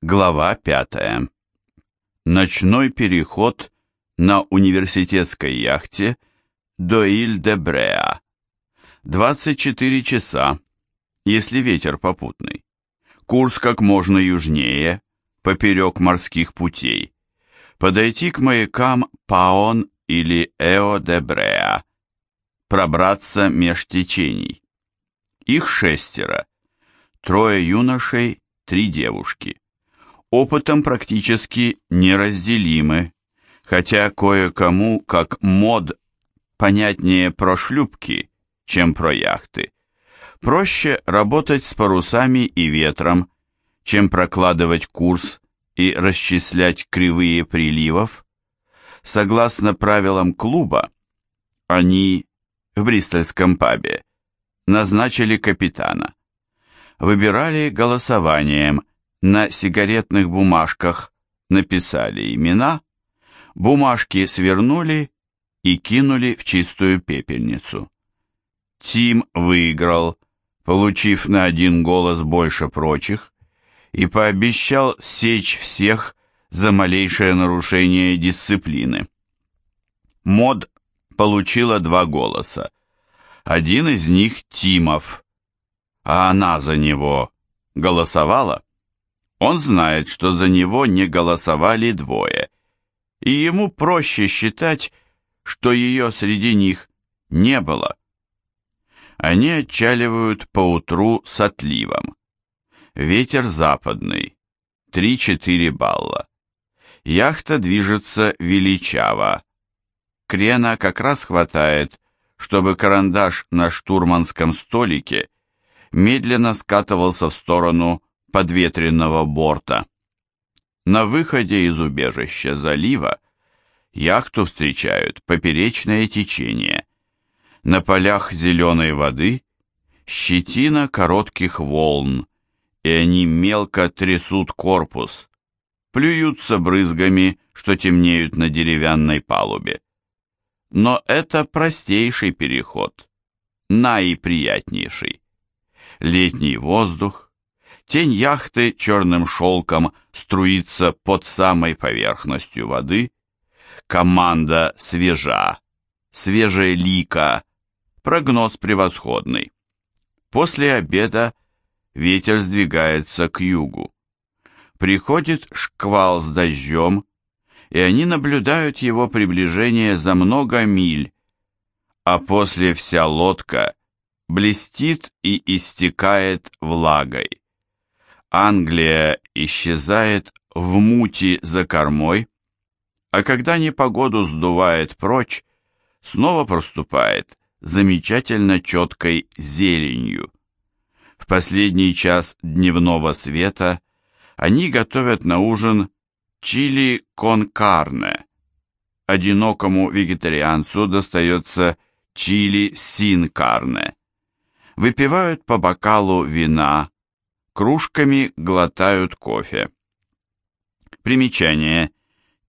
Глава 5. Ночной переход на университетской яхте до Иль-де-Бреа. 24 часа, если ветер попутный. Курс как можно южнее, поперек морских путей. Подойти к маякам Паон или Эо-де-Бреа. Пробраться меж течений. Их шестеро. Трое юношей, три девушки опытом практически неразделимы, хотя кое-кому, как мод, понятнее про шлюпки, чем про яхты. Проще работать с парусами и ветром, чем прокладывать курс и расчислять кривые приливов. Согласно правилам клуба, они в бристольском пабе назначили капитана. Выбирали голосованием – на сигаретных бумажках написали имена, бумажки свернули и кинули в чистую пепельницу. Тим выиграл, получив на один голос больше прочих, и пообещал сечь всех за малейшее нарушение дисциплины. Мод получила два голоса. Один из них Тимов, а она за него голосовала? Он знает, что за него не голосовали двое, и ему проще считать, что ее среди них не было. Они отчаливают поутру с отливом. Ветер западный, 3-4 балла. Яхта движется величаво. Крена как раз хватает, чтобы карандаш на штурманском столике медленно скатывался в сторону подветренного борта. На выходе из убежища залива яхту встречают поперечное течение. На полях зеленой воды щетина коротких волн, и они мелко трясут корпус, плюются брызгами, что темнеют на деревянной палубе. Но это простейший переход, наиприятнейший. Летний воздух, Тень яхты черным шелком струится под самой поверхностью воды. Команда свежа, свежая лика, прогноз превосходный. После обеда ветер сдвигается к югу. Приходит шквал с дождем, и они наблюдают его приближение за много миль, а после вся лодка блестит и истекает влагой. Англия исчезает в мути за кормой, а когда непогоду сдувает прочь, снова проступает замечательно четкой зеленью. В последний час дневного света они готовят на ужин чили кон карне. Одинокому вегетарианцу достается чили син карне. Выпивают по бокалу вина, кружками глотают кофе. Примечание.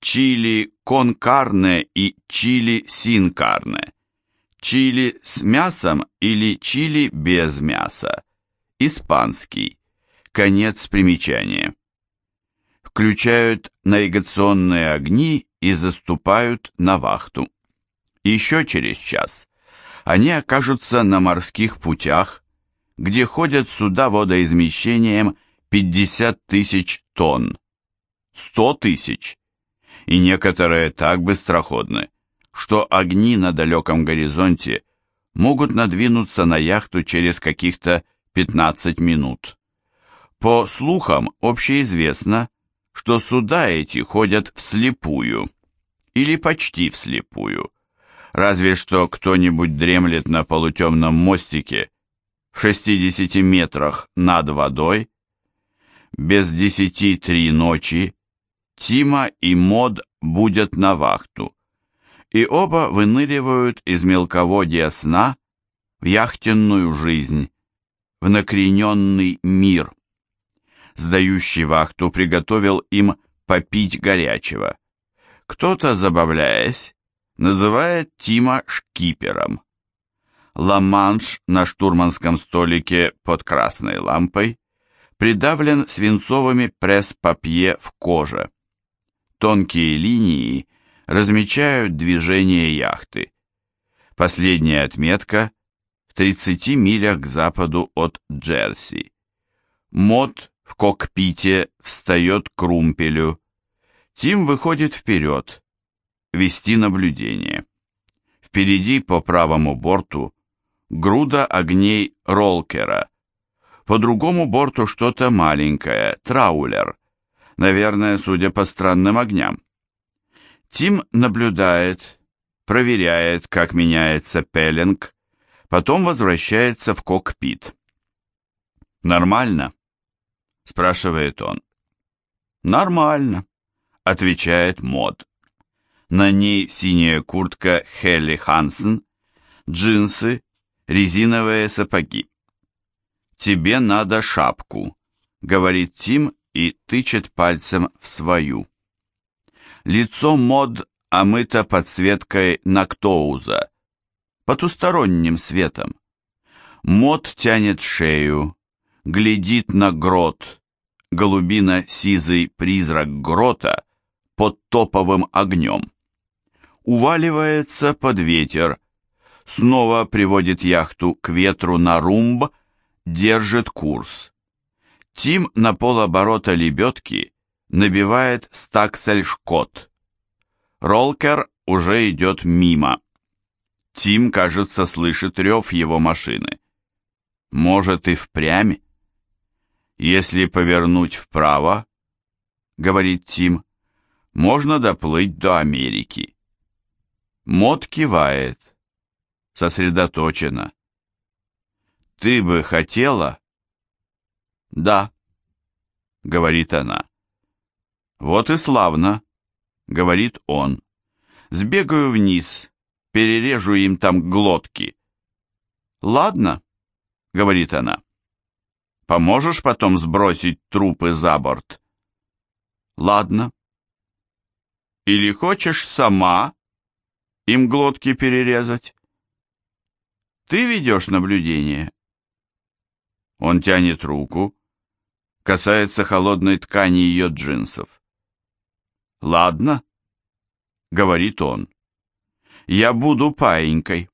Чили кон карне и чили син карне. Чили с мясом или чили без мяса. Испанский. Конец примечания. Включают навигационные огни и заступают на вахту. Еще через час они окажутся на морских путях, где ходят суда водоизмещением 50 тысяч тонн, 100 тысяч, и некоторые так быстроходны, что огни на далеком горизонте могут надвинуться на яхту через каких-то 15 минут. По слухам общеизвестно, что суда эти ходят вслепую, или почти вслепую, разве что кто-нибудь дремлет на полутемном мостике в 60 метрах над водой, без десяти три ночи, Тима и Мод будут на вахту, и оба выныривают из мелководья сна в яхтенную жизнь, в накрененный мир. Сдающий вахту приготовил им попить горячего. Кто-то, забавляясь, называет Тима шкипером. Ла-Манш на штурманском столике под красной лампой придавлен свинцовыми пресс-папье в коже. Тонкие линии размечают движение яхты. Последняя отметка в 30 милях к западу от Джерси. Мод в кокпите встает к румпелю. Тим выходит вперед, вести наблюдение. Впереди по правому борту груда огней ролкера. По другому борту что-то маленькое, траулер. Наверное, судя по странным огням. Тим наблюдает, проверяет, как меняется пеленг, потом возвращается в кокпит. «Нормально?» — спрашивает он. «Нормально», — отвечает Мод. На ней синяя куртка Хелли Хансен, джинсы, резиновые сапоги. «Тебе надо шапку», — говорит Тим и тычет пальцем в свою. Лицо Мод омыто подсветкой Нактоуза, потусторонним светом. Мод тянет шею, глядит на грот, голубино-сизый призрак грота под топовым огнем. Уваливается под ветер, снова приводит яхту к ветру на румб, держит курс. Тим на полоборота лебедки набивает стаксель-шкот. Ролкер уже идет мимо. Тим, кажется, слышит рев его машины. Может и впрямь? Если повернуть вправо, говорит Тим, можно доплыть до Америки. Мод кивает, сосредоточенно. Ты бы хотела? Да, говорит она. Вот и славно, говорит он. Сбегаю вниз, перережу им там глотки. Ладно, говорит она. Поможешь потом сбросить трупы за борт? Ладно. Или хочешь сама им глотки перерезать? Ты ведешь наблюдение? Он тянет руку, касается холодной ткани ее джинсов. Ладно, говорит он. Я буду паинькой.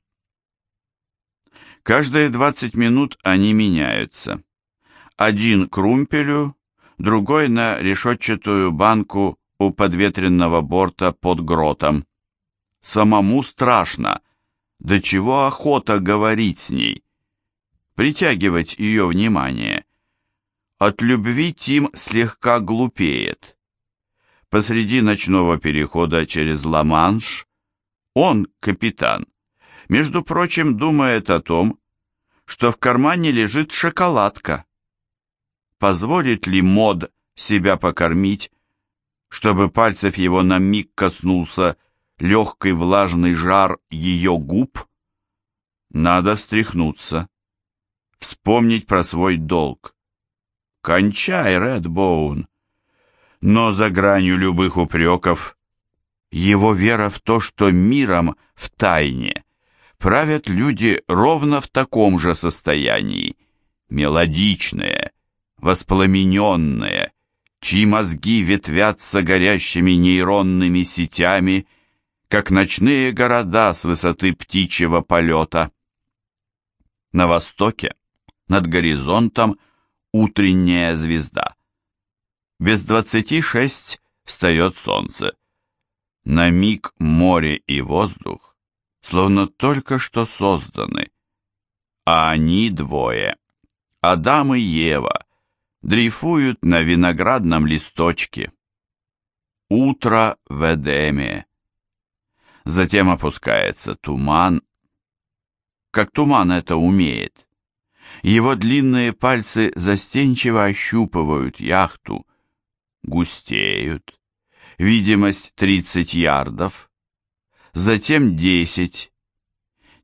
Каждые двадцать минут они меняются. Один к румпелю, другой на решетчатую банку у подветренного борта под гротом. Самому страшно, до чего охота говорить с ней, притягивать ее внимание. От любви Тим слегка глупеет. Посреди ночного перехода через Ла-Манш он, капитан, между прочим, думает о том, что в кармане лежит шоколадка позволит ли мод себя покормить, чтобы пальцев его на миг коснулся легкий влажный жар ее губ? Надо встряхнуться, вспомнить про свой долг. Кончай, Редбоун. Но за гранью любых упреков его вера в то, что миром в тайне правят люди ровно в таком же состоянии, мелодичные, воспламененные, чьи мозги ветвятся горящими нейронными сетями, как ночные города с высоты птичьего полета. На востоке, над горизонтом, утренняя звезда. Без двадцати шесть встает солнце. На миг море и воздух словно только что созданы, а они двое, Адам и Ева, дрейфуют на виноградном листочке. Утро в Эдеме. Затем опускается туман. Как туман это умеет. Его длинные пальцы застенчиво ощупывают яхту, густеют. Видимость 30 ярдов, затем 10.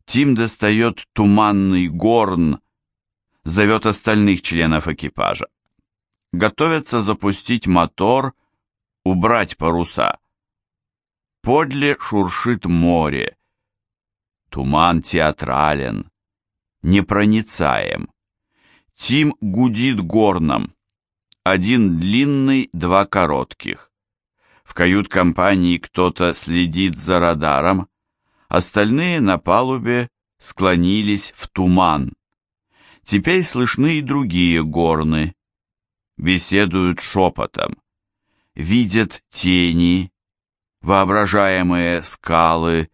Тим достает туманный горн, зовет остальных членов экипажа готовятся запустить мотор, убрать паруса. Подле шуршит море. Туман театрален, непроницаем. Тим гудит горном, Один длинный, два коротких. В кают-компании кто-то следит за радаром, остальные на палубе склонились в туман. Теперь слышны и другие горны. Беседуют шепотом. Видят тени, воображаемые скалы,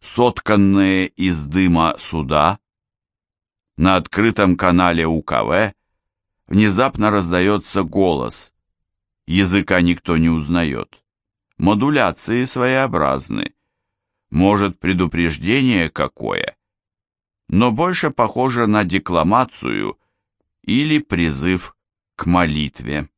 сотканные из дыма суда. На открытом канале УКВ внезапно раздается голос. Языка никто не узнает. Модуляции своеобразны. Может, предупреждение какое? Но больше похоже на декламацию или призыв к молитве.